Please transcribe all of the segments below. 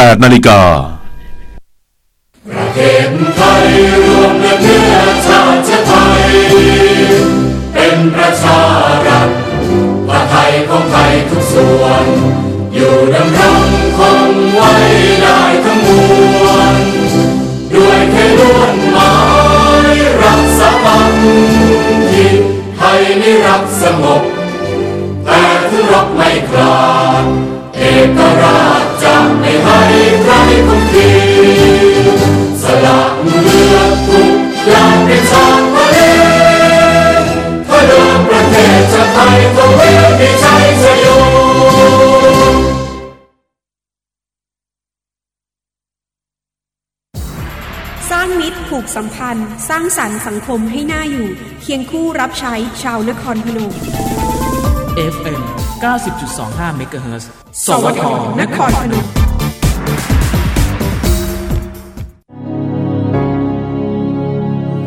8นาฬิกาประเทศไทยรวมเนื้อเนื้อชาติไทย เป็นประชารัฐผ้าไทยของไทยทุกส่วน อยู่ดำรงคงไว้ได้ทั้งมวลด้วยเทล้วนหมายรักสามัคคีไทยนิรักสงบแต่ถึงรบไม่กลาดเอกราชจะไม่ห กสัมพันธ์ สร้างสรรค์สังคมให้น่าอยู่ เคียงคู่รับใช้ชาวนครพนม FM 90.25เมกะเฮิรตซ์สวทนครพนม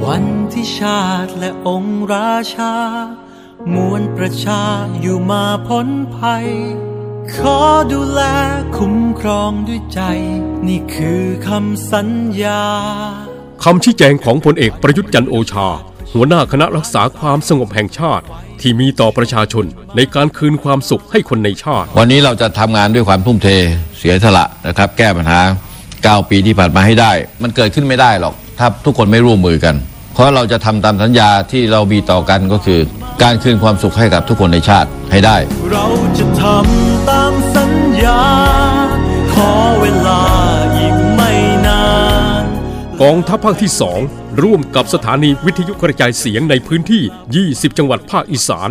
วันที่ชาติและองค์ราชา มวลประชาอยู่มาพ้นภัย ขอดูแลคุ้มครองด้วยใจ นี่คือคำสัญญา คำชี้แจงของพลเอกประยุทธ์จันทร์โอชา หัวหน้าคณะรักษาความสงบแห่งชาติ ที่มีต่อประชาชนในการคืนความสุขให้คนในชาติ วันนี้เราจะทำงานด้วยความทุ่มเทเสียสละนะครับ แก้ปัญหา 9 ปีที่ผ่านมาให้ได้ มันเกิดขึ้นไม่ได้หรอกถ้าทุกคนไม่ร่วมมือกัน เพราะเราจะทำตามสัญญาที่เรามีต่อกันก็คือ การคืนความสุขให้กับทุกคนในชาติให้ได้ เราจะทำตามสัญญาขอเวลาอีกไม่นาน กองทัพภาคที่ 2 ร่วมกับสถานีวิทยุกระจายเสียงในพื้นที่ 20 จังหวัดภาคอีสาน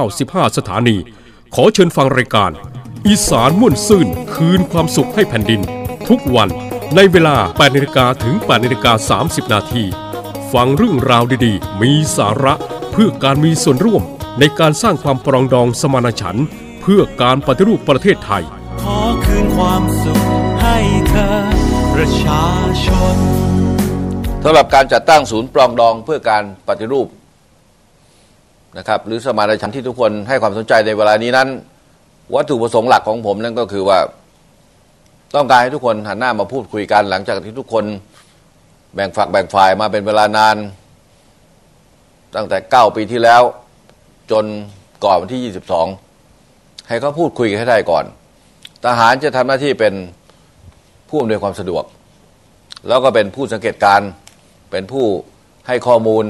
95 สถานี ขอเชิญฟังรายการ อีสานม่วนซื่น คืนความสุขให้แผ่นดิน ทุกวันในเวลา 8นาฬิกาถึง8นาฬิกา30 นาที ฟังเรื่องราวดีๆ มีสาระเพื่อการมีส่วนร่วมในการสร้างความปรองดองสมานฉันท์เพื่อการปฏิรูปประเทศไทย ขอคืนความสุขให้เธอประชาชนำหรับการจัดตั้งศูนย์ปรองดองเพื่อการปฏิรูปนะครับหรือสมานฉันท์ที่ทุกคนให้ความสนใจในเวลานี้นั้น วัตถุประสงค์หลักของผมนั่นก็คือว่าต้องการให้ทุกคนหันหน้ามาพูดคุยกัน หลังจากที่ทุกคนแบ่งฝักแบ่งฝ่ายมาเป็นเวลานาน ตั้งแต่ 9 ปีที่แล้ว จนก่อนวันที่ 22 ให้เขาพูดคุยกันให้ได้ก่อน ทหารจะทำหน้าที่เป็นผู้อำนวยความสะดวก แล้วก็เป็นผู้สังเกตการณ์ เป็นผู้ให้ข้อมูล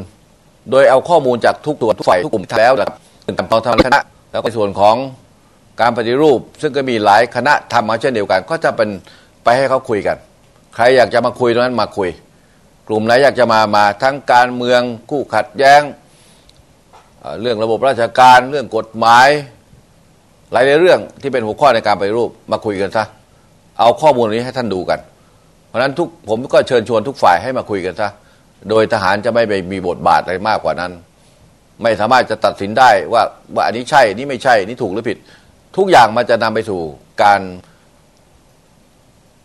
โดยเอาข้อมูลจากทุกตัวทุกฝ่ายทุกกลุ่มแล้วนะครับเป็นตามทางคณะ แล้วในส่วนของการปฏิรูป ซึ่งก็มีหลายคณะทำมาเช่นเดียวกัน ก็จะเป็นไปให้เขาคุยกัน ใครอยากจะมาคุยตรงนั้นมาคุย กลุ่มไหนอยากจะมามาทั้งการเมืองคู่ขัดแย้งเรื่องระบบราชการเรื่องกฎหมายหลายๆเรื่องที่เป็นหัวข้อในการปฏิรูปมาคุยกันซะเอาข้อมูลนี้ให้ท่านดูกัน เพราะฉะนั้นทุกผมก็เชิญชวนทุกฝ่ายให้มาคุยกันซะ โดยทหารจะไม่ไปมีบทบาทอะไรมากกว่านั้น ไม่สามารถจะตัดสินได้ว่าว่าอันนี้ใช่นี่ไม่ใช่นี่ถูกหรือผิด ทุกอย่างมันจะนำไปสู่การ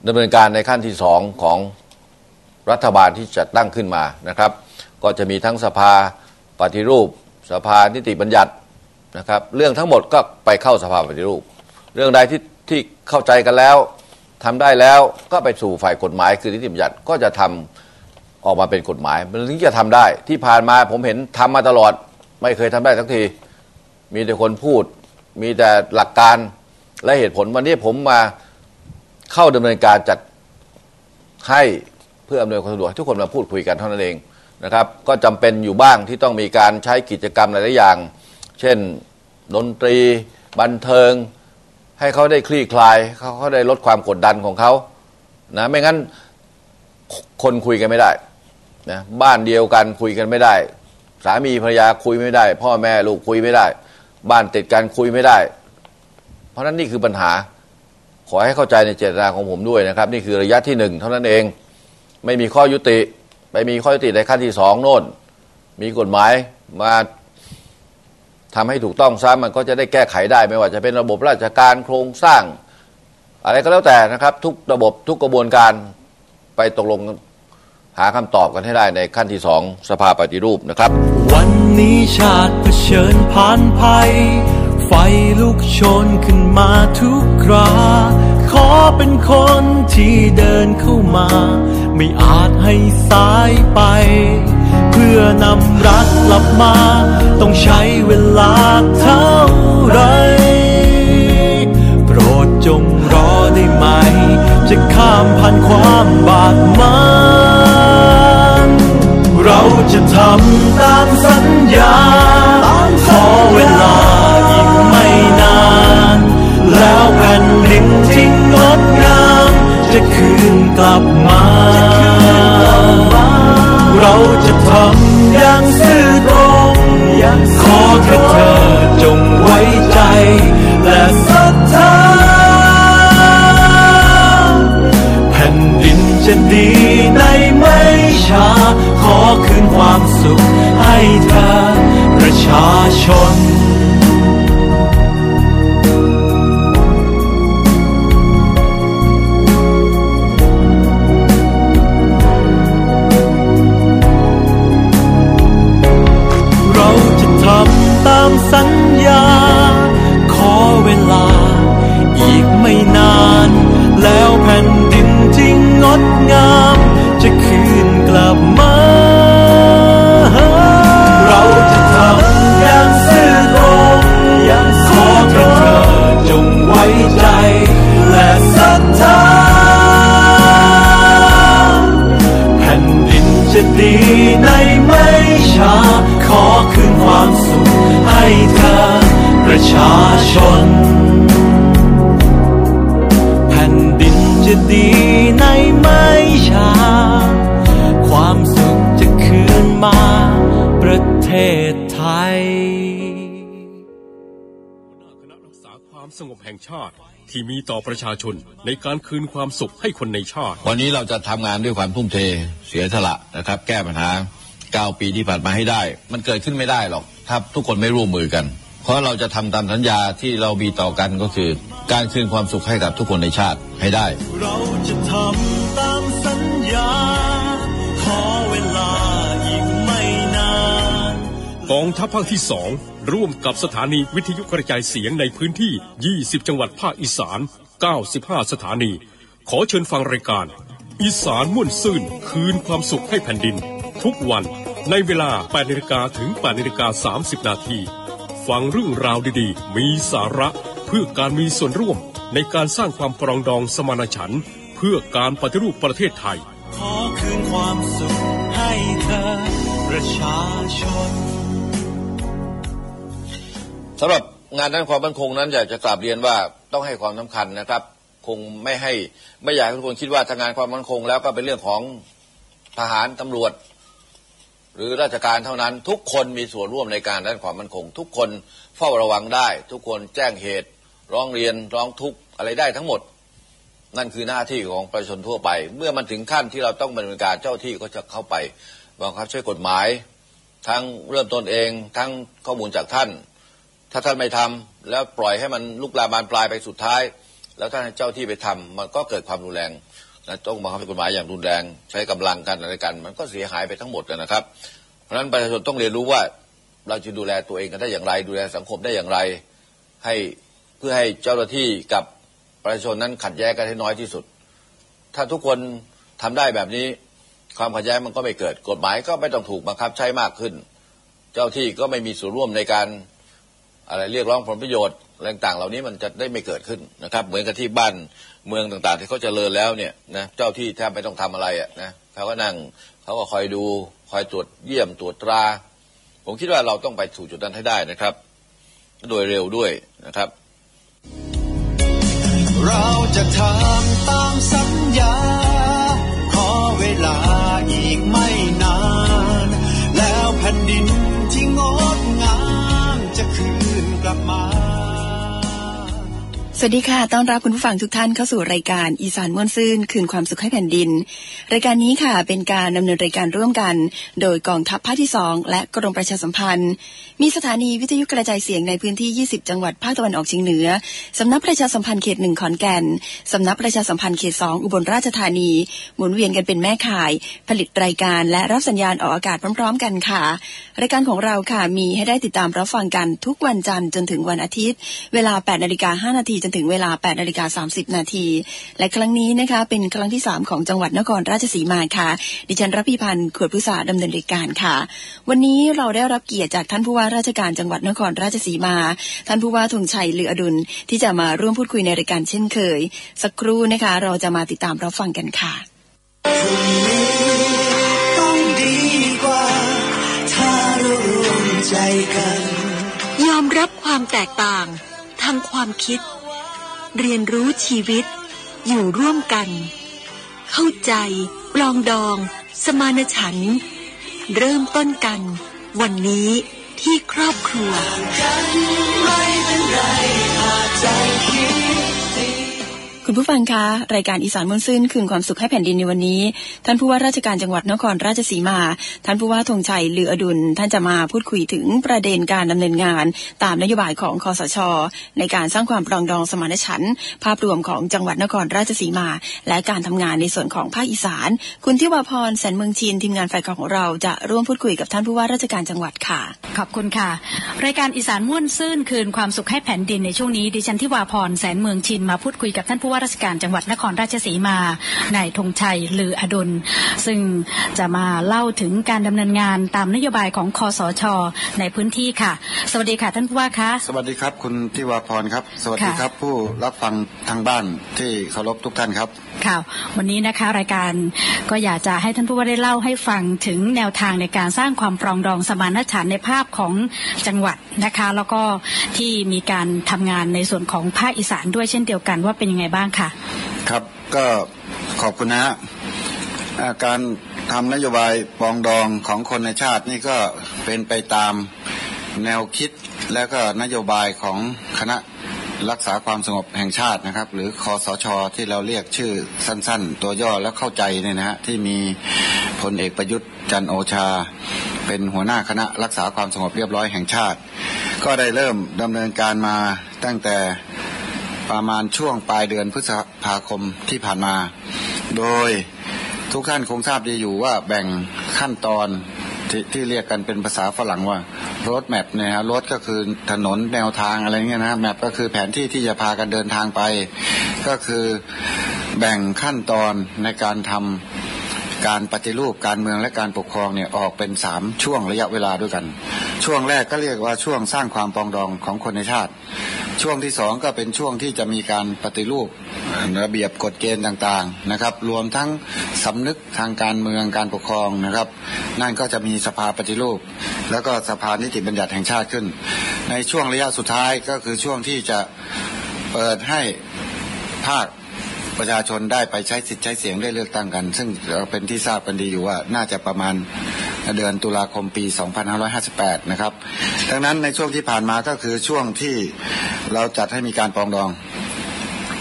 ดำเนินการในขั้นที่สองของรัฐบาลที่จะตั้งขึ้นมานะครับ ก็จะมีทั้งสภาปฏิรูป สภานิติบัญญัตินะครับ เรื่องทั้งหมดก็ไปเข้าสภาปฏิรูป เรื่องใดที่ที่เข้าใจกันแล้วทำได้แล้วก็ไปสู่ฝ่ายกฎหมายคือนิติบัญญัติก็จะทำ ออกมาเป็นกฎหมาย มันถึงจะทำได้ ที่ผ่านมาผมเห็นทำมาตลอด ไม่เคยทำได้สักที มีแต่คนพูด มีแต่หลักการและเหตุผลวันนี้ผมมาเข้าดำเนินการจัดให้เพื่ออำนวยความสะดวกทุกคนมาพูดคุยกันเท่านั้นเองนะครับ ก็จำเป็นอยู่บ้างที่ต้องมีการใช้กิจกรรมหลายๆอย่าง เช่นดนตรี บันเทิง ให้เขาได้คลี่คลายเขาเขาได้ลดความกดดันของเขานะไม่งั้นคนคุยกันไม่ได้ นะบ้านเดียวกันคุยกันไม่ได้ สามีภรรยาคุยไม่ได้ พ่อแม่ลูกคุยไม่ได้ บ้านติดกันคุยไม่ได้ เพราะนั้นนี่คือปัญหา ขอให้เข้าใจในเจตนาของผมด้วยนะครับ นี่คือระยะที่หนึ่งเท่านั้นเองไม่มีข้อยุติ ไปมีข้อยุติในขั้นที่สองโน่น มีกฎหมายมาทำให้ถูกต้องซะมันก็จะได้แก้ไขได้ ไม่ว่าจะเป็นระบบราชการโครงสร้าง อะไรก็แล้วแต่นะครับ ทุกระบบทุกกระบวนการไปตกลง หาคำตอบกันให้ได้ในขั้นที่สองสภาปฏิรูปนะครับ วันนี้ชาติเผชิญผ่านภัย ไฟลุกโชนขึ้นมาทุกครา ขอเป็นคนที่เดินเข้ามา ไม่อาจให้สายไป เพื่อนำรักกลับมา ต้องใช้เวลาเท่าไร โปรดจงรอได้ไหม จะข้ามผ่านความบาดหมาง เราจะทำตามสัญญา ขอเวลาอีกไม่นาน แล้วแผ่นดินที่งดงาม จะคืนกลับมา เราจะทำอย่างซื่อตรง ขอแค่เธอจงไว้ใจ และศรัทธาแผ่นดินจะดี ความสุขให้เธอประชาชน เราจะทำตามสัญ ที่มีต่อประชาชนในการคืนความสุขให้คนในชาติ วันนี้เราจะทำงานด้วยความทุ่มเทเสียสละนะครับ แก้ปัญหา 9 ปีที่ผ่านมาให้ได้ มันเกิดขึ้นไม่ได้หรอกถ้าทุกคนไม่ร่วมมือกัน เพราะเราจะทำตามสัญญาที่เรามีต่อกันก็คือ การคืนความสุขให้กับทุกคนในชาติให้ได้ เราจะทำตามสัญญาขอเวลาอีกไม่นาน กองทัพภาคที่สองร่วมกับสถานีวิทยุกระจายเสียงในพื้นที่ 20 จังหวัดภาคอีสาน 95 สถานี ขอเชิญฟังรายการ อีสานม่วนซื่นคืนความสุขให้แผ่นดิน ทุกวันในเวลา8นาฬิกาถึง8นาฬิกา30 นาที ฟังเรื่องราวดีๆ มีสาระเพื่อการมีส่วนร่วมในการสร้างความปรองดองสมานฉันท์เพื่อการปฏิรูปประเทศไทย ขอคืนความสุขให้เธอประชาชน สำหรับงานด้านความมั่นคงนั้นอยากจะกราบเรียนว่าต้องให้ความสำคัญนะครับ คงไม่ให้ไม่อยากให้ทุกคนคิดว่าทางงานความมั่นคง แล้วก็เป็นเรื่องของทหารตำรวจ หรือราชการเท่านั้น ทุกคนมีส่วนร่วมในการด้านความมั่นคง ทุกคนเฝ้าระวังได้ ทุกคนแจ้งเหตุ ร้องเรียนร้องทุกข์อะไรได้ทั้งหมด นั่นคือหน้าที่ของประชาชนทั่วไป เมื่อมันถึงขั้นที่เราต้องดำเนินการเจ้าที่ก็จะเข้าไปบังคับใช้กฎหมาย ทั้งเริ่มต้นเอง ทั้งข้อมูลจากท่าน ถ้าท่านไม่ทำแล้วปล่อยให้มันลุกลามบานปลายไปสุดท้าย แล้วท่านเจ้าที่ไปทำมันก็เกิดความรุนแรงนะต้องบังคับกฎหมายอย่างรุนแรง ใช้กำลังกันอะไรกัน มันก็เสียหายไปทั้งหมดนะครับ เพราะฉะนั้นประชาชนต้องเรียนรู้ว่าเราจะดูแลตัวเองกันได้อย่างไร ดูแลสังคมได้อย่างไร ให้เพื่อให้เจ้าหน้าที่กับประชาชนนั้นขัดแย้งกันให้น้อยที่สุด ถ้าทุกคนทำได้แบบนี้ความขัดแย้งมันก็ไม่เกิด กฎหมายก็ไม่ต้องถูกบังคับใช้มากขึ้น เจ้าที่ก็ไม่มีส่วนร่วมในการ อะไรเรียกร้องผลประโยชน์อะไรต่างเหล่านี้มันจะได้ไม่เกิดขึ้นนะครับ เหมือนกับที่บ้านเมืองต่างๆ ที่เขาเจริญแล้วเนี่ยนะเจ้าที่แทบไม่ต้องทำอะไรอะนะเขาก็นั่งเขาก็คอยดูคอยตรวจเยี่ยมตรวจตรา ผมคิดว่าเราต้องไปสู่จุดนั้นให้ได้นะครับ โดยเร็วด้วยนะครับ เราจะทำตามสัญญา ขอเวลาอีกไม่นาน แล้วแผ่นดิน นกลับมาส วัสดีค่ะ ต้อนรับคุณผู้ฟังทุกท่านเข้าสู่รายการอีสานม่วนซื่นคืนความสุขให้แผ่นดิน รายการนี้ค่ะเป็นการดำเนินรายการร่วมกัน โดยกองทัพภาคที่ 2 และกรมประชาสัมพันธ์ มีสถานีวิทยุกระจายเสียงในพื้นที่ 20 จังหวัดภาคตะวันออกเฉียงเหนือสำนักประชาสัมพันธ์เขตหนึ่งขอนแก่นสำนักประชาสัมพันธ์เขต2อุบลราชธานี หมุนเวียนกันเป็นแม่ข่าย ผลิตรายการและรับสัญญาณออกอากาศพร้อม ๆ กันค่ะ รายการของเราค่ะมีให้ได้ติดตามรับฟังกันทุกวันจันทร์จนถึงวันอาทิตย์ เวลา8นาฬิกา5นาทีจนถึงถึงเวลา8นาฬิกา30 นาที และครั้งนี้นะคะ เป็นครั้งที่ 3 ของจังหวัดนครราชสีมาค่ะ ดิฉันรับพิพันธ์ขวดพุษาดำเนินรายการค่ะ วันนี้เราได้รับเกียรติจากท่านผู้ว่าราชการจังหวัดนครราชสีมา ท่านผู้ว่าธงชัยเหลืออดุลที่จะมาร่วมพูดคุยในรายการเช่นเคย สักครู่นะคะ เราจะมาติดตามรับฟังกันค่ะต้องดีกว่า ถ้าเรารวมใจกัน ยอมรับความแตกต่างทางความคิด เรียนรู้ชีวิต อยู่ร่วมกัน เข้าใจ ปลองดอง สมานฉันท์เริ่มต้นกัน วันนี้ที่ครอบครัวไม่เป็นไรหากใจคิด คุณผู้ฟังคะ รายการอีสานมนต์ซื่นคืนความสุขให้แผ่นดินในวันนี้ ท่านผู้ว่าราชการจังหวัดนครราชสีมา ท่านผู้ว่าธงชัยลืออดุล ท่านจะมาพูดคุยถึงประเด็นการดำเนินงาน ตามนโยบายของคอสช ในการสร้างความปรองดองสมานฉันท์ภาพรวมของจังหวัดนครราชสีมา และการทำงานในส่วนของภาคอีสาน คุณทิวาพรแสนเมืองจีนทีมงานฝ่ายข่าวของเราจะร่วมพูดคุยกับท่านผู้ว่าราชการจังหวัดค่ะ ขอบคุณค่ะ รายการอีสานม่วนซื่นคืนความสุขให้แผ่นดินในช่วงนี้ดิฉันทิวาพรแสนเมืองชินมาพูดคุยกับท่านผู้ว่าราชการจังหวัดนครราชสีมานายธงชัยลืออดุล ซึ่งจะมาเล่าถึงการดำเนินงานตามนโยบายของคอสช ในพื้นที่ค่ะ สวัสดีค่ะท่านผู้ว่าคะสวัสดีครับ คุณทิวาพรครับ สวัสดีค่ะครับ ผู้รับฟังทางบ้านที่เคารพทุกท่านครับ ค่ะวันนี้นะคะรายการก็อยากจะให้ท่านผู้ว่าได้เล่าให้ฟังถึงแนวทางในการสร้างความปรองดองสมานฉันท์ในภาพของจังหวัดนะคะ แล้วก็ที่มีการทำงานในส่วนของภาคอีสานด้วยเช่นเดียวกันว่าเป็นยังไงบ้างค่ะ ครับก็ขอบคุณนะฮะอ่าการทำนโยบายปรองดองของคนในชาตินี่ก็เป็นไปตามแนวคิดและก็นโยบายของคณะ รักษาความสงบแห่งชาตินะครับ หรือคอสชที่เราเรียกชื่อสั้น ๆ ตัวย่อแล้วเข้าใจเนี่ยนะฮะที่มีพลเอกประยุทธ์จันโอชา เป็นหัวหน้าคณะรักษาความสงบเรียบร้อยแห่งชาติ ก็ได้เริ่มดำเนินการมาตั้งแต่ประมาณช่วงปลายเดือนพฤษภาคมที่ผ่านมา โดยทุกท่านคงทราบดีอยู่ว่าแบ่งขั้นตอน ทที่เรียกกันเป็นภาษาฝรั่งว่ารถแมพเนี่ยฮะรถก็คือถนนแนวทางอะไรเงี้ยนะแมพก็คือแผนที่ที่จะพากันเดินทางไป ก็คือแบ่งขั้นตอนในการทำ การปฏิรูปการเมืองและการปกครองเนี่ยออกเป็นสามช่วงระยะเวลาด้วยกัน ช่วงแรกก็เรียกว่าช่วงสร้างความปองดองของคนในชาติ ช่วงที่สองก็เป็นช่วงที่จะมีการปฏิรูประเบียบกฎเกณฑ์ต่างๆนะครับ รวมทั้งสำนึกทางการเมืองการปกครองนะครับ นั่นก็จะมีสภาปฏิรูป แล้วก็สภานิติบัญญัติแห่งชาติขึ้น ในช่วงระยะสุดท้ายก็คือช่วงที่จะเปิดให้ภาค ประชาชนได้ไปใช้สิทธิ์ใช้เสียงได้เลือกตั้งกัน ซึ่งเป็นที่ทราบกันดีอยู่ว่าน่าจะประมาณเดือนตุลาคมปี 2558 นะครับ ดังนั้นในช่วงที่ผ่านมาก็คือช่วงที่เราจัดให้มีการปองดอง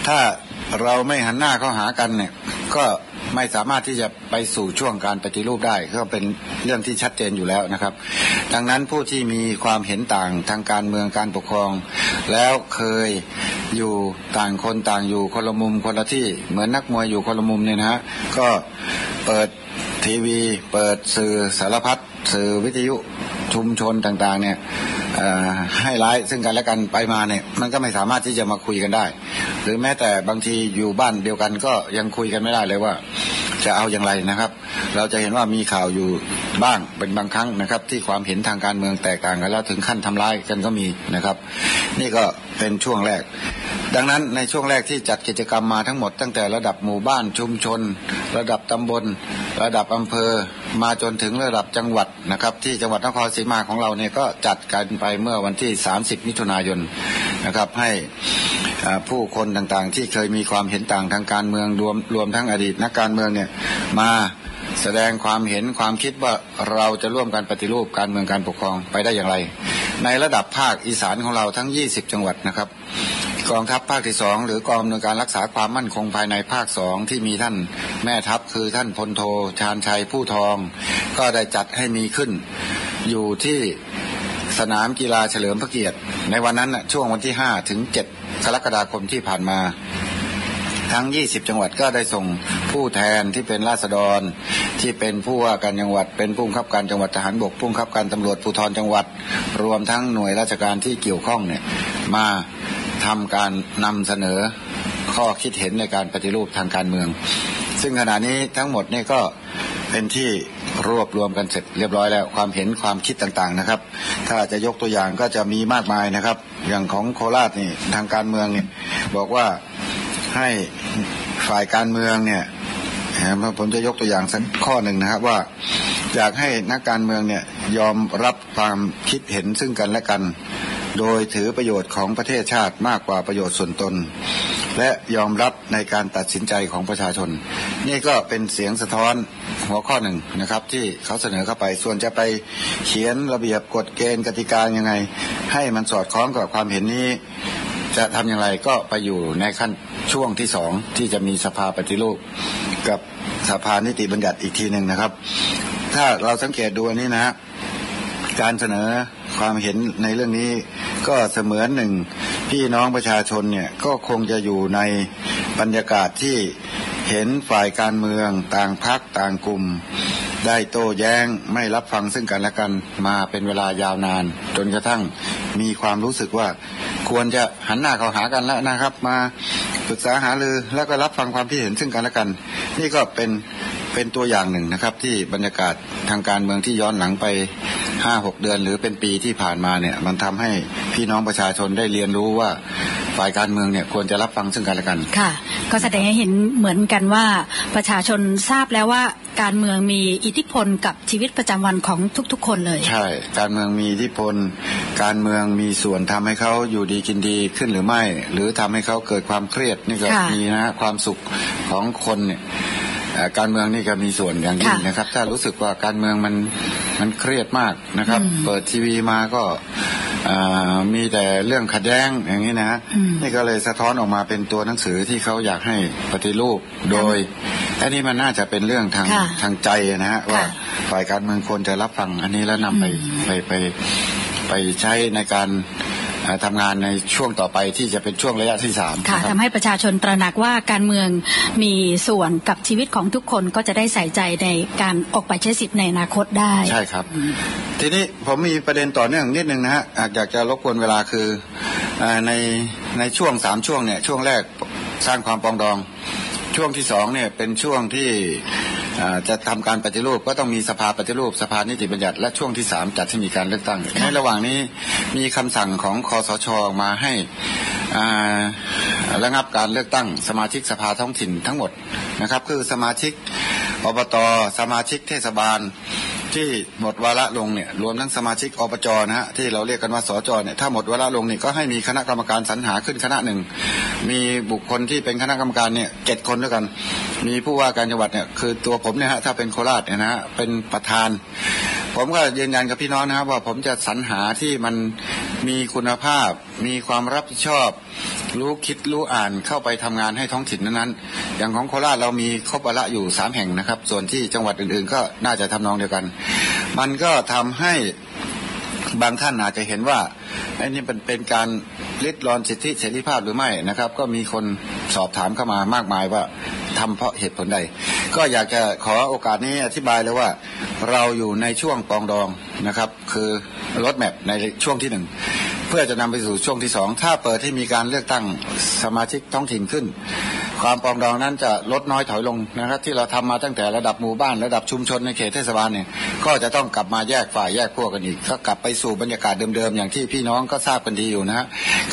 ถ้า เราไม่หันหน้าเข้าหากันเนี่ย ก็ไม่สามารถที่จะไปสู่ช่วงการปฏิรูปได้ก็เป็นเรื่องที่ชัดเจนอยู่แล้วนะครับ ดังนั้นผู้ที่มีความเห็นต่างทางการเมืองการปกครอง แล้วเคยอยู่ต่างคนต่างอยู่คนละมุมคนละที่เหมือนนักมวยอยู่คนละมุมเนี่ยนะฮะก็เปิดทีวี เปิดสื่อสารพัดสื่อวิทยุ ชุมชนต่างๆเนี่ยให้ร้ายซึ่งกันและกันไปมาเนี่ยมันก็ไม่สามารถที่จะมาคุยกันได้ หรือแม้แต่บางทีอยู่บ้านเดียวกันก็ยังคุยกันไม่ได้เลยว่าจะเอาอย่างไรนะครับ เราจะเห็นว่ามีข่าวอยู่บ้างเป็นบางครั้งนะครับ ที่ความเห็นทางการเมืองแตกต่างกันแล้วถึงขั้นทำร้ายกันก็มีนะครับ นี่ก็เป็นช่วงแรก ดังนั้นในช่วงแรกที่จัดกิจกรรมมาทั้งหมดตั้งแต่ระดับหมู่บ้านชุมชน ระดับตำบล ระดับอำเภอ มาจนถึงระดับจังหวัดนะครับที่จังหวัดนครศรีมาของเราเนี่ยก็จัดกันไปเมื่อวันที่ 30 มิถุนายนนะครับให้ผู้คนต่างๆ ที่เคยมีความเห็นต่างทางการเมืองรวมรวมทั้งอดีตนักการเมืองเนี่ยมาแสดงความเห็นความคิดว่าเราจะร่วมกันปฏิรูปการเมืองการปกครองไปได้อย่างไร ในระดับภาคอีสานของเราทั้ง 20 จังหวัดนะครับ กองทัพภาคที่สองหรือกองอำนวยการรักษาความมั่นคงภายในภาคสองที่มีท่านแม่ทัพคือท่านพลโทชาญชัยผู้ทอง ก็ได้จัดให้มีขึ้น อยู่ที่สนามกีฬาเฉลิมพระเกียรติ ในวันนั้นช่วงวันที่ 5 ถึง 7 กรกฎาคมที่ผ่านมาทั้ง 20 จังหวัดก็ได้ส่งผู้แทนที่เป็นราษฎร ที่เป็นผู้ว่าการจังหวัด เป็นผู้บังคับการจังหวัดทหารบกผู้บังคับการตำรวจภูธรจังหวัด รวมทั้งหน่วยราชการที่เกี่ยวข้องเนี่ยมา ทำการนำเสนอข้อคิดเห็นในการปฏิรูปทางการเมือง ซึ่งขณะนี้ทั้งหมดนี่ก็เป็นที่รวบรวมกันเสร็จเรียบร้อยแล้วความเห็นความคิดต่างๆนะครับ ถ้าจะยกตัวอย่างก็จะมีมากมายนะครับ อย่างของโคราชนี่ทางการเมืองเนี่ยบอกว่าให้ฝ่ายการเมืองเนี่ยผมจะยกตัวอย่างสักข้อหนึ่งนะครับว่าอยากให้นักการเมืองเนี่ยยอมรับความคิดเห็นซึ่งกันและกัน โดยถือประโยชน์ของประเทศชาติมากกว่าประโยชน์ส่วนตน และยอมรับในการตัดสินใจของประชาชน นี่ก็เป็นเสียงสะท้อนหัวข้อหนึ่งนะครับ ที่เขาเสนอเข้าไปส่วนจะไปเขียนระเบียบกฎเกณฑ์กติกายังไง ให้มันสอดคล้องกับความเห็นนี้จะทำอย่างไรก็ไปอยู่ในขั้นช่วงที่สองที่จะมีสภาปฏิรูปกับสภานิติบัญญัติอีกทีหนึ่งนะครับ ถ้าเราสังเกตดูอันนี้นะฮะ การเสนอความเห็นในเรื่องนี้ก็เสมือนหนึ่งพี่น้องประชาชนเนี่ยก็คงจะอยู่ในบรรยากาศที่เห็นฝ่ายการเมืองต่างพักต่างกลุ่ม ได้โต้แย้งไม่รับฟังซึ่งกันและกันมาเป็นเวลายาวนาน จนกระทั่งมีความรู้สึกว่า ควรจะหันหน้าเข้าหากันแล้วนะครับ มาปรึกษาหารือแล้วก็รับฟังความคิดเห็นซึ่งกันและกัน นี่ก็เป็นเป็นตัวอย่างหนึ่งนะครับ ที่บรรยากาศทางการเมืองที่ย้อนหลังไป ห้าหกเดือนหรือเป็นปีที่ผ่านมาเนี่ยมันทำให้พี่น้องประชาชนได้เรียนรู้ว่าฝ่ายการเมืองเนี่ยควรจะรับฟังซึ่งกันและกัน ค่ะ ก็แสดงให้เห็นเหมือนกันว่าประชาชนทราบแล้วว่าการเมืองมีอิทธิพลกับชีวิตประจำวันของทุก ๆ คนเลย ใช่ การเมืองมีอิทธิพล การเมืองมีส่วนทำให้เขาอยู่ดีกินดีขึ้นหรือไม่ หรือทำให้เขาเกิดความเครียดนี่ก็ค่ะมีนะฮะความสุขของคนเนี่ยเอ่อ การเมืองนี่ก็มีส่วนอย่างยิ่งค่ะนะครับ ถ้ารู้สึกว่าการเมืองมันมันเครียดมากนะครับอืมเปิดทีวีมาก็อ่ามีแต่เรื่องขัดแย้งอย่างนี้นะฮะอืมนี่ก็เลยสะท้อนออกมาเป็นตัวหนังสือที่เขาอยากให้ปฏิรูปโดยอันนี้มันน่าจะเป็นเรื่องทางค่ะทางใจนะฮะว่าฝ่ายการเมืองควรจะรับฟังอันนี้แล้วนำไปไปไปไปใช้ในการเอ่อ ทำงานในช่วงต่อไปที่จะเป็นช่วงระยะที่สามค่ะนะคทำรับให้ประชาชนตระหนักว่าการเมืองมีส่วนกับชีวิตของทุกคนก็จะได้ใส่ใจในการออกไปใช้สิทธิ์ในอนาคตได้ ใช่ครับ ทีนี้ผมมีประเด็นต่อเนื่องนิดนึงนะฮะอาจอยากจะรบกวนเวลาคือเอ่อในในช่วงสามช่วงเนี่ยช่วงแรกสร้างความปรองดองช่วงที่สองเนี่ยเป็นช่วงที่เอ่อ จะทำการปฏิรูปก็ต้องมีสภาปฏิรูปสภานิติบัญญัติและช่วงที่สามจัดให้มีการเลือกตั้งในระหว่างนี้มีคำสั่งของคอสชอมาให้ระงับการเลือกตั้ง สมาชิกสภาท้องถิ่นทั้งหมดนะครับ คือสมาชิกอบตสมาชิกเทศบาล ที่หมดวาระลงเนี่ยรวมทั้งสมาชิกอบจนะฮะที่เราเรียกกันว่าสจเนี่ยถ้าหมดวาระลงเนี่ยก็ให้มีคณะกรรมการสรรหาขึ้นคณะหนึ่ง มีบุคคลที่เป็นคณะกรรมการเนี่ยเจ็ดคนด้วยกัน มีผู้ว่าการจังหวัดเนี่ยคือตัวผมเนี่ยฮะถ้าเป็นโคราชเนี่ยนะฮะเป็นประธาน ผมก็ยืนยันกับพี่น้องนะครับว่าผมจะสรรหาที่มัน มีคุณภาพ มีความรับผิดชอบ รู้คิดรู้อ่านเข้าไปทำงานให้ท้องถิ่นนั้นๆ อย่างของโคราชเรามีครบวาระอยู่สามแห่งนะครับ ส่วนที่จังหวัดอื่นๆ ก็น่าจะทำนองเดียวกัน มันก็ทำให้ บางท่านอาจจะเห็นว่าไอ้นี่เป็นเป็นการลิดรอนสิทธิเสรีภาพหรือไม่นะครับ ก็มีคนสอบถามเข้ามามากมายว่าทำเพราะเหตุผลใด ก็อยากจะขอโอกาสนี้อธิบายเลยว่าเราอยู่ในช่วงปองดองนะครับ คือรถแมพในช่วงที่หนึ่ง พื่อจะนำไปสู่ช่วงที่สองถ้าเปิดให้มีการเลือกตั้งสมาชิกท้องถิ่นขึ้น ความปองดองนั้นจะลดน้อยถอยลงนะครับ ที่เราทำมาตั้งแต่ระดับหมู่บ้านระดับชุมชนในเขตเทศบาลเนี่ยก็จะต้องกลับมาแยกฝ่ายแยกพวกกันอีกก็กลับไปสู่บรรยากาศเดิมๆอย่างที่พี่น้องก็ทราบกันดีอยู่นะฮะ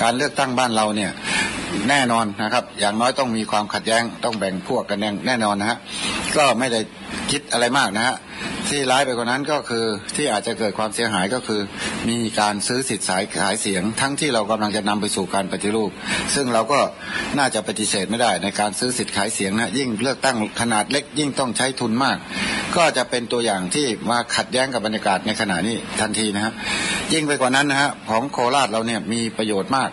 การเลือกตั้งบ้านเราเนี่ยแน่นอนนะครับ อย่างน้อยต้องมีความขัดแย้งต้องแบ่งพวกกันแน่แน่นอนนะฮะ ก็ไม่ได้คิดอะไรมากนะฮะที่ร้ายไปกว่านั้นก็คือที่อาจจะเกิดความเสียหายก็คือ มีการซื้อสิทธิ์สายขายเสียง ทั้งที่เรากำลังจะนำไปสู่การปฏิรูป ซึ่งเราก็น่าจะปฏิเสธไม่ได้ในการซื้อสิทธิ์ขายเสียงนะยิ่งเลือกตั้งขนาดเล็กยิ่งต้องใช้ทุนมาก ก็จะเป็นตัวอย่างที่มาขัดแย้งกับบรรยากาศในขณะนี้ทันทีนะฮะยิ่งไปกว่านั้นนะฮะของโคราชเราเนี่ยมีประโยชน์มาก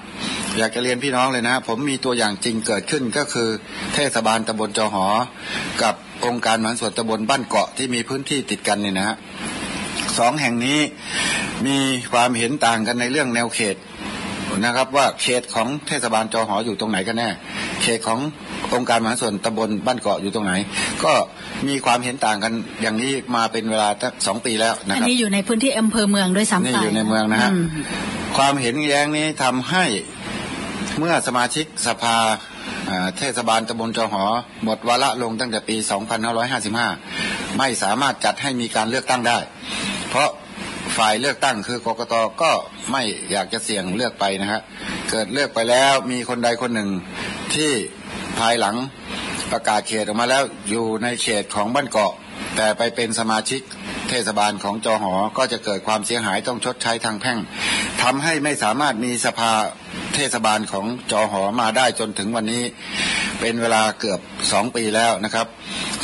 อยากจะเรียนพี่น้องเลยนะฮะผมมีตัวอย่างจริงเกิดขึ้นก็คือ เทศบาลตำบลจอหอ กับ องค์การมหาส่วนตำบลบ้านเกาะที่มีพื้นที่ติดกันเนี่ยนะฮะสองแห่งนี้มีความเห็นต่างกันในเรื่องแนวเขตนะครับว่าเขตของเทศบาลจอหออยู่ตรงไหนกันแน่ เขตขององค์การมหาส่วนตำบลบ้านเกาะอยู่ตรงไหน ก็มีความเห็นต่างกันอย่างนี้มาเป็นเวลาตั้งสองปีแล้วนะอันครับนี้อยู่ในพื้นที่อำเภอเมืองด้วยซ้ำไปนี่อยู่ในเมืองนะฮะอืมความเห็นแย้งนี้ทำให้เมื่อสมาชิกสภาอ่า เทศบาลตำบลจอหอ หมดวาระลงตั้งแต่ปี 2555 ไม่สามารถจัดให้มีการเลือกตั้งได้ เพราะฝ่ายเลือกตั้งคือกกตก็ไม่อยากจะเสี่ยงเลือกไปนะฮะเกิดเลือกไปแล้วมีคนใดคนหนึ่งที่ภายหลังประกาศเขตออกมาแล้วอยู่ในเขตของบ้านเกาะ แต่ไปเป็นสมาชิก เทศบาลของจอหอ ก็จะเกิดความเสียหายต้องชดใช้ทางแพ่งทำให้ไม่สามารถมีสภาเทศบาลของจอหอมาได้จนถึงวันนี้ เป็นเวลาเกือบสองปีแล้วนะครับ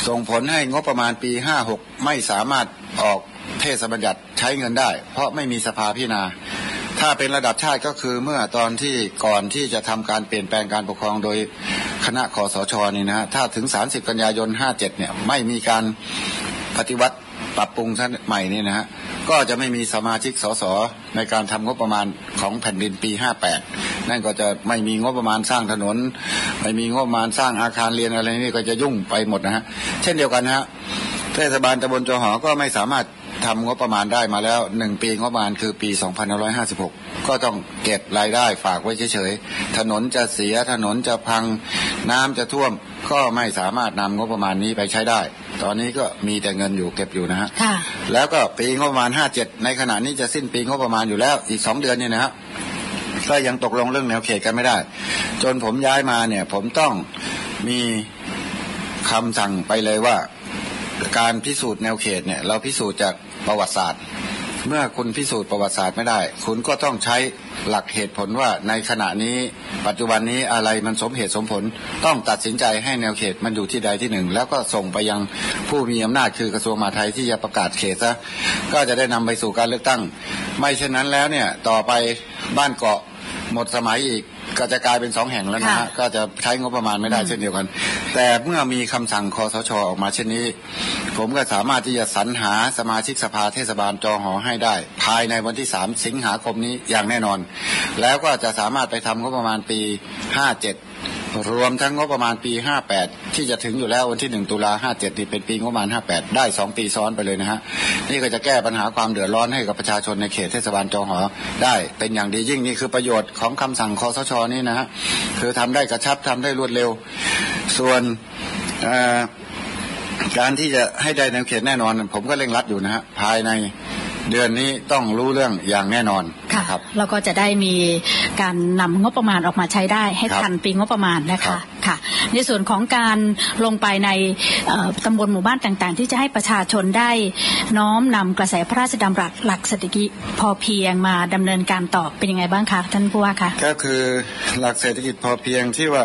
ส่งผลให้งบประมาณปี 56 ไม่สามารถออกเทศบัญญัติใช้เงินได้ เพราะไม่มีสภาพิจารณาถ้าเป็นระดับชาติก็คือเมื่อตอนที่ก่อนที่จะทำการเปลี่ยนแปลงการปกครองโดยคณะคอสชนี่นะฮะถ้าถึง 30 กันยายน 57 เนี่ยไม่มีการปฏิวัติ ปรับปรุงท่านใหม่นี่นะฮะก็จะไม่มีสมาชิกสสในการทำงบประมาณของแผ่นดินปี 58 นั่นก็จะไม่มีงบประมาณสร้างถนน ไม่มีงบประมาณสร้างอาคารเรียนอะไรนี่ก็จะยุ่งไปหมดนะฮะเช่นเดียวกันฮะเทศบาลตำบลจอหอก็ไม่สามารถ ทำงบประมาณได้มาแล้วหนึ่งปีงบประมาณคือปี 2556 ก็ต้องเก็บรายได้ฝากไว้เฉยๆ ถนนจะเสียถนนจะพังน้ำจะท่วม ก็ไม่สามารถนำงบประมาณนี้ไปใช้ได้ ตอนนี้ก็มีแต่เงินอยู่เก็บอยู่นะฮะค่ะแล้วก็ปีงบประมาณ 57 ในขณะนี้จะสิ้นปีงบประมาณอยู่แล้วอีกสองเดือนเนี่ยนะฮะก็ยังตกลงเรื่องแนวเขตกันไม่ได้ จนผมย้ายมาเนี่ย ผมต้องมีคำสั่งไปเลยว่าการพิสูจน์แนวเขตเนี่ยเราพิสูจน์จาก ประวัติศาสตร์ เมื่อคุณพิสูจน์ประวัติศาสตร์ไม่ได้ คุณก็ต้องใช้หลักเหตุผลว่าในขณะนี้ปัจจุบันนี้อะไรมันสมเหตุสมผล ต้องตัดสินใจให้แนวเขตมันอยู่ที่ใดที่หนึ่ง แล้วก็ส่งไปยังผู้มีอำนาจคือกระทรวงมหาดไทยที่จะประกาศเขตซะก็จะได้นำไปสู่การเลือกตั้ง ไม่เช่นนั้นแล้วเนี่ยต่อไปบ้านเกาะ หมดสมัยอีกก็จะกลายเป็นสองแห่งแล้วนะฮะก็จะใช้งบประมาณไม่ได้เช่นเดียวกัน แต่เมื่อมีคำสั่งคอสชออกมาเช่นนี้ ผมก็สามารถที่จะสรรหาสมาชิกสภาเทศบาลจอหอให้ได้ ภายในวันที่ 3 สิงหาคมนี้อย่างแน่นอน แล้วก็จะสามารถไปทำงบประมาณปี 57 รวมทั้งงบประมาณปี 58 ที่จะถึงอยู่แล้ววันที่ 1 ตุลา57นี่เป็นปีงบประมาณ 58 ได้ 2 ปีซ้อนไปเลยนะฮะนี่ก็จะแก้ปัญหาความเดือดร้อนให้กับประชาชนในเขตเทศบาลจอหอได้เป็นอย่างดียิ่งนี่คือประโยชน์ของคำสั่งคอสชอนี่นะฮะคือทำได้กระชับทำได้รวดเร็ว ส่วนการที่จะให้ได้แนเขตแน่นอน ผมก็เร่งรัดอยู่นะฮะภายใน เดือนนี้ต้องรู้เรื่องอย่างแน่นอนค่ะครับแล้วก็จะได้มีการนำงบประมาณออกมาใช้ได้ให้ครับทันปีงบประมาณนะครัคะบค่ะ ในส่วนของการลงไปในเอ่อตำบลหมู่บ้านต่าง ๆ ที่จะให้ประชาชนได้น้อมนำกระแสพระราชดำรัสหลักเศรษฐกิจพอเพียงมาดำเนินการต่อเป็นยังไงบ้างคะท่านผู้ว่าคะก็คือหลักเศรษฐกิจพอเพียงที่ว่า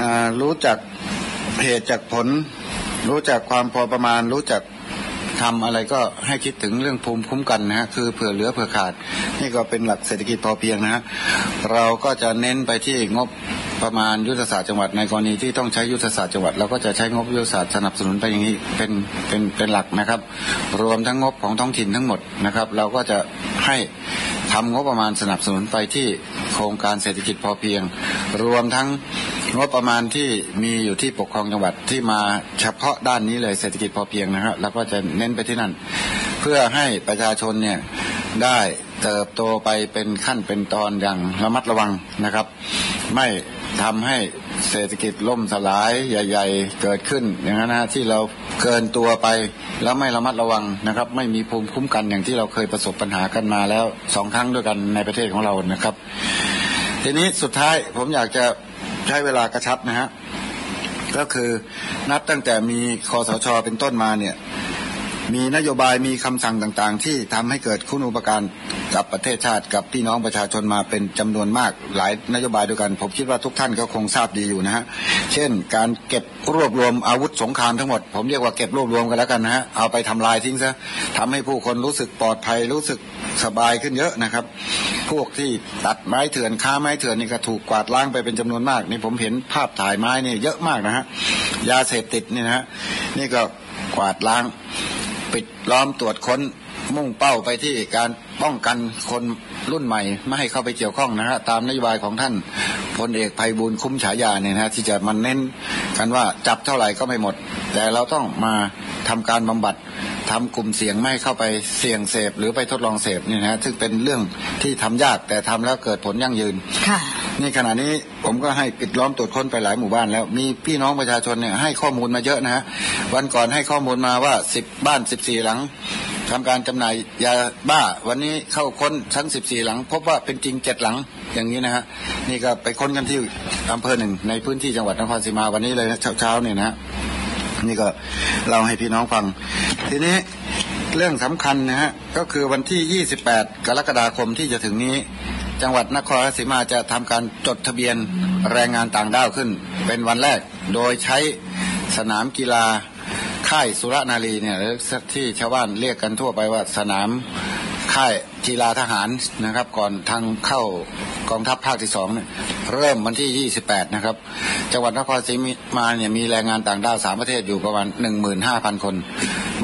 อ่ารู้จักเหตุจากผล รู้จักความพอประมาณรู้จัก ทำอะไรก็ให้คิดถึงเรื่องภูมิคุ้มกันนะฮะคือเผื่อเหลือเผื่อขาด นี่ก็เป็นหลักเศรษฐกิจพอเพียงนะฮะเราก็จะเน้นไปที่งบ ประมาณยุทธศาสตร์จังหวัดในกรณีที่ต้องใช้ยุทธศาสตร์จังหวัดเราก็จะใช้งบยุทธศาสตร์สนับสนุนไปอย่างนี้เป็นเป็นเป็นหลักนะครับ รวมทั้งงบของท้องถิ่นทั้งหมดนะครับ เราก็จะให้ทำงบประมาณสนับสนุนไปที่โครงการเศรษฐกิจพอเพียง รวมทั้งงบประมาณที่มีอยู่ที่ปกครองจังหวัดที่มาเฉพาะด้านนี้เลยเศรษฐกิจพอเพียงนะครับเราก็จะเน้นไปที่นั่น เพื่อให้ประชาชนเนี่ยได้เติบโตไปเป็นขั้นเป็นตอนอย่างระมัดระวังนะครับ ไม่ ทำให้เศรษฐกิจล่มสลายใหญ่ ๆ เกิดขึ้นอย่างนั้นนะที่เราเกินตัวไปแล้วไม่ระมัดระวังนะครับ ไม่มีภูมิคุ้มกันอย่างที่เราเคยประสบปัญหากันมาแล้วสองครั้งด้วยกันในประเทศของเรานะครับ ทีนี้สุดท้ายผมอยากจะใช้เวลากระชับนะฮะก็คือนับตั้งแต่มีคอสชเป็นต้นมาเนี่ย มีนโยบายมีคำสั่งต่างๆ ที่ทำให้เกิดคุณูปการกับประเทศชาติกับพี่น้องประชาชนมาเป็นจำนวนมากหลายนโยบายด้วยกัน ผมคิดว่าทุกท่านก็คงทราบดีอยู่นะฮะเช่น การเก็บรวบรวมอาวุธสงครามทั้งหมด ผมเรียกว่าเก็บรวบรวมกันแล้วกันนะฮะเอาไปทำลายทิ้งซะทำให้ผู้คนรู้สึกปลอดภัยรู้สึกสบายขึ้นเยอะนะครับ พวกที่ตัดไม้เถื่อนค้าไม้เถื่อนนี่ก็ถูกกวาดล้างไปเป็นจำนวนมากนี่ผมเห็นภาพถ่ายไม้นี่เยอะมากนะฮะยาเสพติดนี่นะฮะนี่ก็กวาดล้าง ปิดล้อมตรวจค้นมุ่งเป้าไปที่การป้องกันคนรุ่นใหม่ ไม่ให้เข้าไปเกี่ยวข้องนะฮะตามนโยบายของท่านพลเอกภัยบูลคุ้มฉายาเนี่ยนะฮะที่จะมันเน้นกันว่าจับเท่าไหร่ก็ไม่หมด แต่เราต้องมาทำการบำบัดทำกลุ่มเสี่ยงไม่ให้เข้าไปเสี่ยงเสพหรือไปทดลองเสพเนี่ยนะฮะซึ่งเป็นเรื่องที่ทำยากแต่ทำแล้วเกิดผลยั่งยืนค่ะ นี่ขณะนี้ผมก็ให้ปิดล้อมตรวจค้นไปหลายหมู่บ้านแล้ว มีพี่น้องประชาชนเนี่ยให้ข้อมูลมาเยอะนะฮะวันก่อนให้ข้อมูลมาว่าสิบบ้านสิบสี่หลังทำการจำหน่ายยาบ้า วันนี้เข้าค้นทั้งสิบสี่หลัง พบว่าเป็นจริงเจ็ดหลังอย่างนี้นะฮะนี่ก็ไปค้นกันที่อำเภอหนึ่งในพื้นที่จังหวัดนครศรีมาวันนี้เลยนะเช้าๆเนี่ยนะฮะนี่ก็เล่าให้พี่น้องฟัง ทีนี้เรื่องสำคัญนะฮะก็คือวันที่ 28 กรกฎาคมที่จะถึงนี้ จังหวัดนครราชสีมาจะทำการจดทะเบียนแรงงานต่างด้าวขึ้น เป็นวันแรกโดยใช้สนามกีฬาค่ายสุรนารีเนี่ยหรือที่ชาวบ้านเรียกกันทั่วไปว่าสนาม ค่ายกีฬาทหารนะครับ ก่อนทางเข้ากองทัพภาคที่สองเนี่ยเริ่มวันที่ 28 นะครับ จังหวัดนครศรีมาเนี่ยมีแรงงานต่างด้าวสามประเทศอยู่ประมาณ 15,000 คน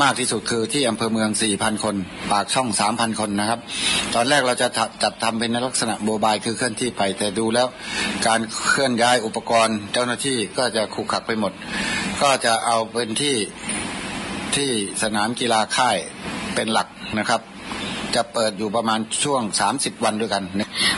มากที่สุดคือที่อำเภอเมือง 4,000 คน ปากช่อง 3,000 คนนะครับ ตอนแรกเราจะจัดทำเป็นลักษณะโบบายคือเคลื่อนที่ไป แต่ดูแล้วการเคลื่อนย้ายอุปกรณ์ เจ้าหน้าที่ก็จะขุกขักไปหมด ก็จะเอาเป็นที่ที่สนามกีฬาค่ายเป็นหลักนะครับ จะเปิดอยู่ประมาณช่วง 30 วันด้วยกัน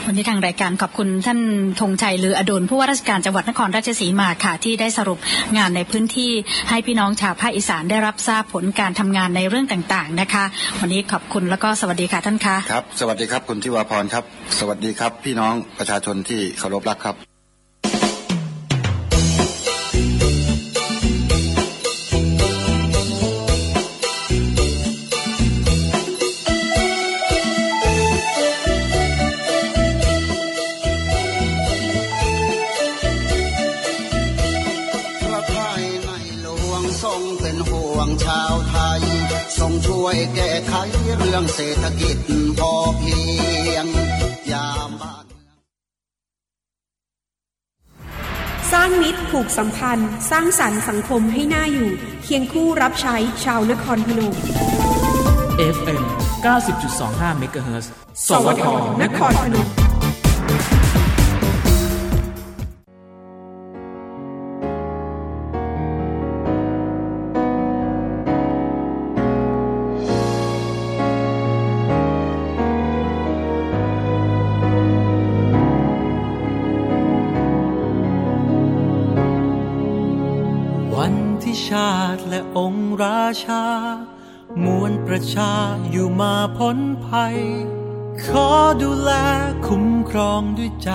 วันนี้ทางรายการขอบคุณท่านธงชัยลืออดุลผู้ว่าราชการจังหวัดนครราชสีมาค่ะที่ได้สรุปงานในพื้นที่ให้พี่น้องชาวภาคอีสานได้รับทราบผลการทำงานในเรื่องต่างๆนะคะ วันนี้ขอบคุณแล้วก็สวัสดีค่ะท่านคะครับ สวัสดีครับคุณทิวาพรครับ สวัสดีครับ พี่น้องประชาชนที่เคารพรักครับ วยแก้ไขเรื่องเศรษฐกิจพอเพียงยามบ้านสร้างมิตรผูกสัมพันธ์ สร้างสรรค์สังคมให้น่าอยู่ เคียงคู่รับใช้ชาวนครพนม FM 90.25 MHz สวทนครพนม องค์ราชามวลประชาอยู่มาพ้นภัย ขอดูแลคุ้มครองด้วยใจ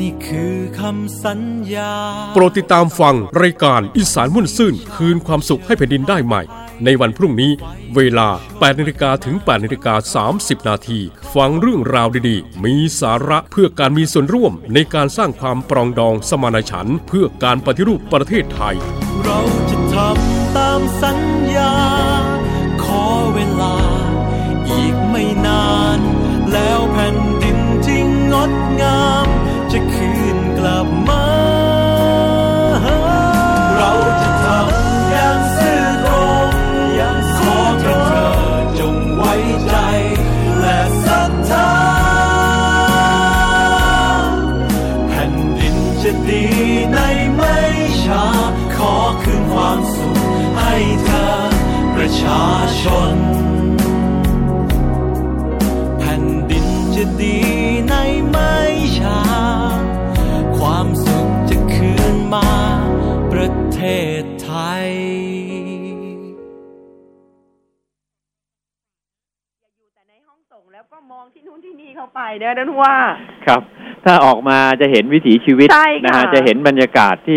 นี่คือคำสัญญา โปรดติดตามฟังรายการอีสานมุ่นซื่น คืนความสุขให้แผ่นดินได้ใหม่ ในวันพรุ่งนี้เวลา 8นาฬิกาถึง 8นาฬิกา30 นาที ฟังเรื่องราวดีๆ มีสาระเพื่อการมีส่วนร่วมในการสร้างความปรองดองสมานฉันท์เพื่อการปฏิรูปประเทศไทย เราจะทำ ตามสัญญา เข้าไปเด้อท่านว่า ครับ ถ้าออกมาจะเห็นวิถีชีวิตใช่ค่ะ นะฮะจะเห็นบรรยากาศที่